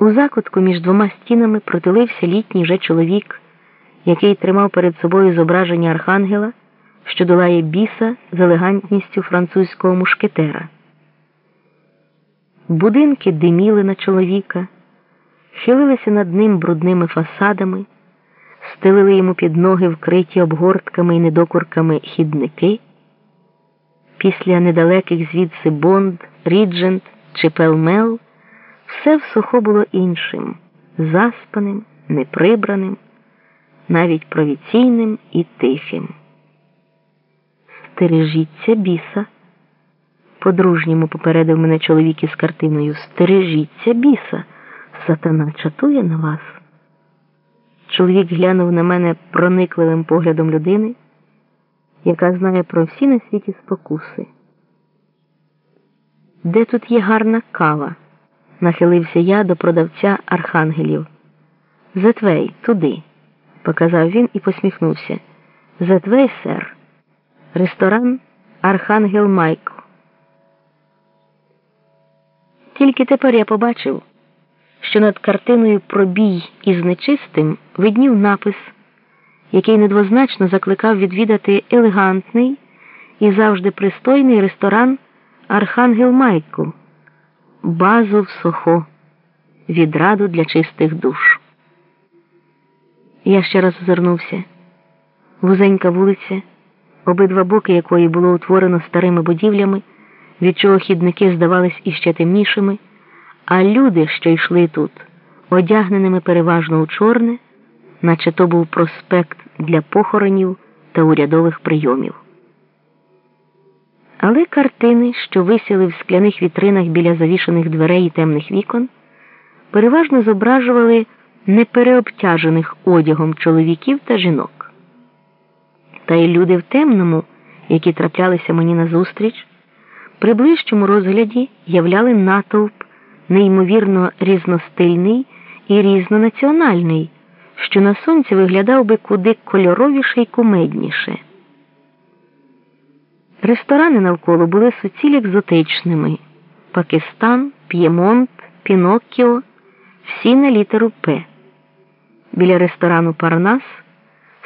У закутку між двома стінами протилився літній вже чоловік, який тримав перед собою зображення архангела, що долає біса з елегантністю французького мушкетера. Будинки диміли на чоловіка, хилилися над ним брудними фасадами, стелили йому під ноги вкриті обгортками і недокурками хідники. Після недалеких звідси Бонд, Ріджент чи Пелмел все в сухо було іншим, заспаним, неприбраним, навіть провіційним і тихим. Стережіться біса, по-дружньому попередив мене чоловік із картиною. Стережіться біса, сатана чатує на вас. Чоловік глянув на мене проникливим поглядом людини, яка знає про всі на світі спокуси. Де тут є гарна кава? Нахилився я до продавця архангелів. Затвей, туди, показав він і посміхнувся. Затвей, сер, ресторан Архангел Майкл. Тільки тепер я побачив, що над картиною пробій із нечистим виднів напис, який недвозначно закликав відвідати елегантний і завжди пристойний ресторан Архангел Майкл базу в Сохо, відраду для чистих душ. Я ще раз озирнувся. Вузенька вулиця, обидва боки якої було утворено старими будівлями, від чого хідники здавались іще темнішими, а люди, що йшли тут, одягненими переважно у чорне, наче то був проспект для похоронів та урядових прийомів. Але картини, що висіли в скляних вітринах біля завішаних дверей і темних вікон, переважно зображували непереобтяжених одягом чоловіків та жінок. Та й люди в темному, які траплялися мені назустріч, при ближчому розгляді являли натовп неймовірно різностильний і різнонаціональний, що на сонці виглядав би куди кольоровіше й кумедніше. Ресторани навколо були суціль екзотичними Пакистан, П'ємонт, Піноккіо, всі на літеру П. Біля ресторану Парнас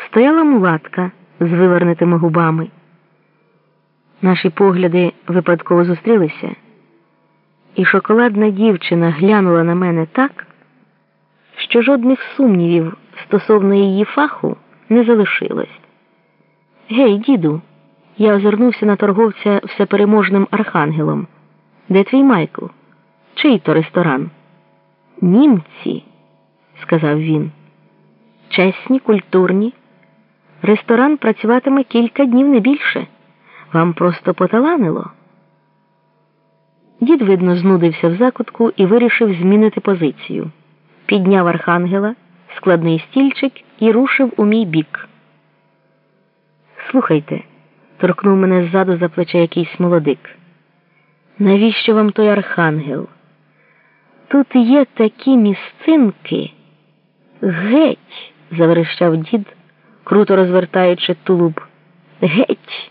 стояла мулатка з вивернутими губами. Наші погляди випадково зустрілися, і шоколадна дівчина глянула на мене так, що жодних сумнівів стосовно її фаху не залишилось. Гей, діду. Я озирнувся на торговця всепереможним архангелом. Де твій Майкл? Чий то ресторан? Німці, сказав він. Чесні, культурні. Ресторан працюватиме кілька днів не більше. Вам просто поталанило. Дід, видно, знудився в закутку і вирішив змінити позицію. Підняв архангела, складний стільчик і рушив у мій бік. Слухайте торкнув мене ззаду за плече якийсь молодик. Навіщо вам той архангел? Тут є такі місцинки. Геть, заверещав дід, круто розвертаючи тулуб. Геть,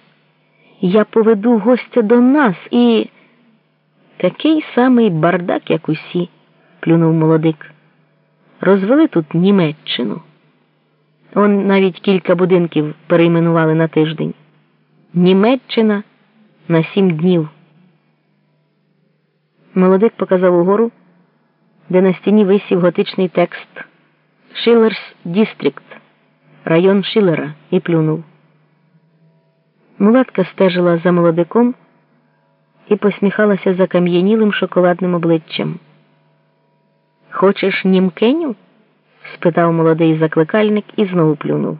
я поведу гостя до нас і такий самий бардак, як усі, плюнув молодик. Розвели тут Німеччину. Он навіть кілька будинків перейменували на тиждень. Німеччина на сім днів. Молодик показав угору, де на стіні висів готичний текст Шилерс Дістрікт, район Шилера, і плюнув. Мулатка стежила за молодиком і посміхалася закам'янілим шоколадним обличчям. Хочеш німкеню? спитав молодий закликальник і знову плюнув.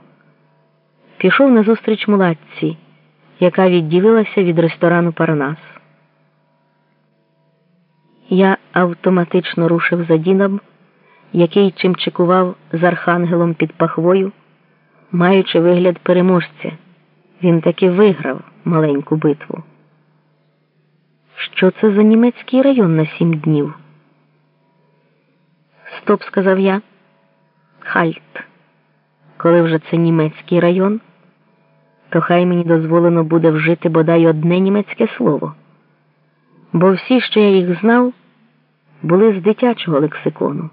Пішов назустріч мулатці яка відділилася від ресторану Парнас. Я автоматично рушив за Діном, який чимчикував з архангелом під пахвою, маючи вигляд переможця. Він таки виграв маленьку битву. Що це за німецький район на сім днів? Стоп, сказав я. Halt. Коли вже це німецький район? То хай мені дозволено буде вжити бодай одне німецьке слово. Бо всі, що я їх знав, були з дитячого лексикону.